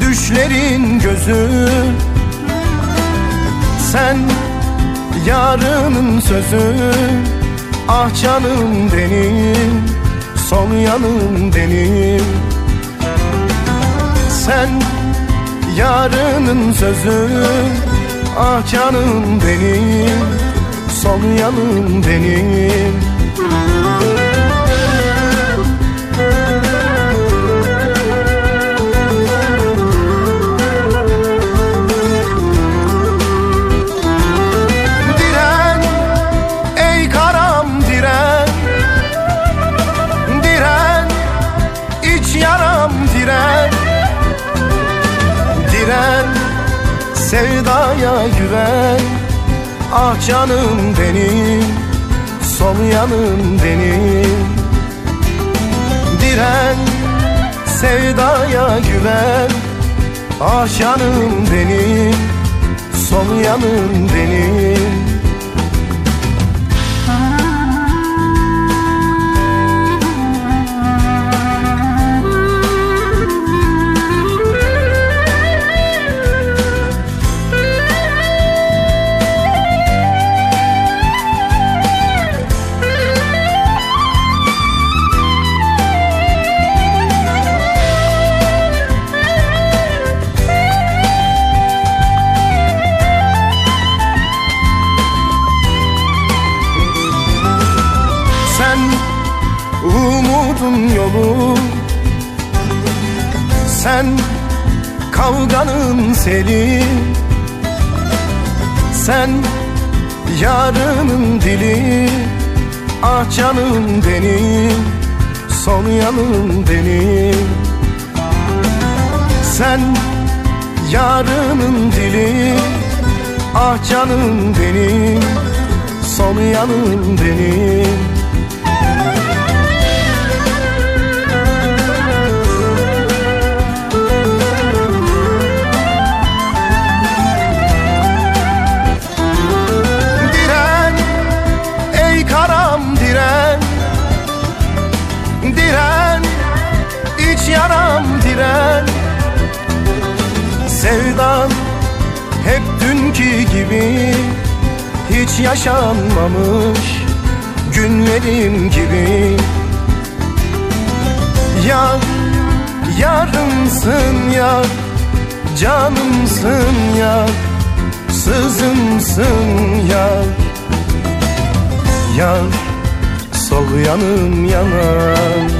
düşlerin gözü. Sen yarının sözü. Ah canım benim Son yanım benim. Sen yarının sözü. Ah canım benim Son yanım benim Diren sevdaya güven. Ah canım benim Sol yanım benim. Diren sevdaya güven. Ah canım benim Sol yanım benim umudun yolu. Sen kavganın seli. Sen yarının dili. Ah canım benim Son yanım benim. Sen yarının dili. Ah canım benim Son yanım benim dünkü gibi Hiç yaşanmamış günlerim gibi. Yar, yarımsın yar Canımsın yar Sızımsın yar Yar sol yanım yanar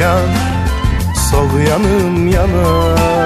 Yar sol yanım yanar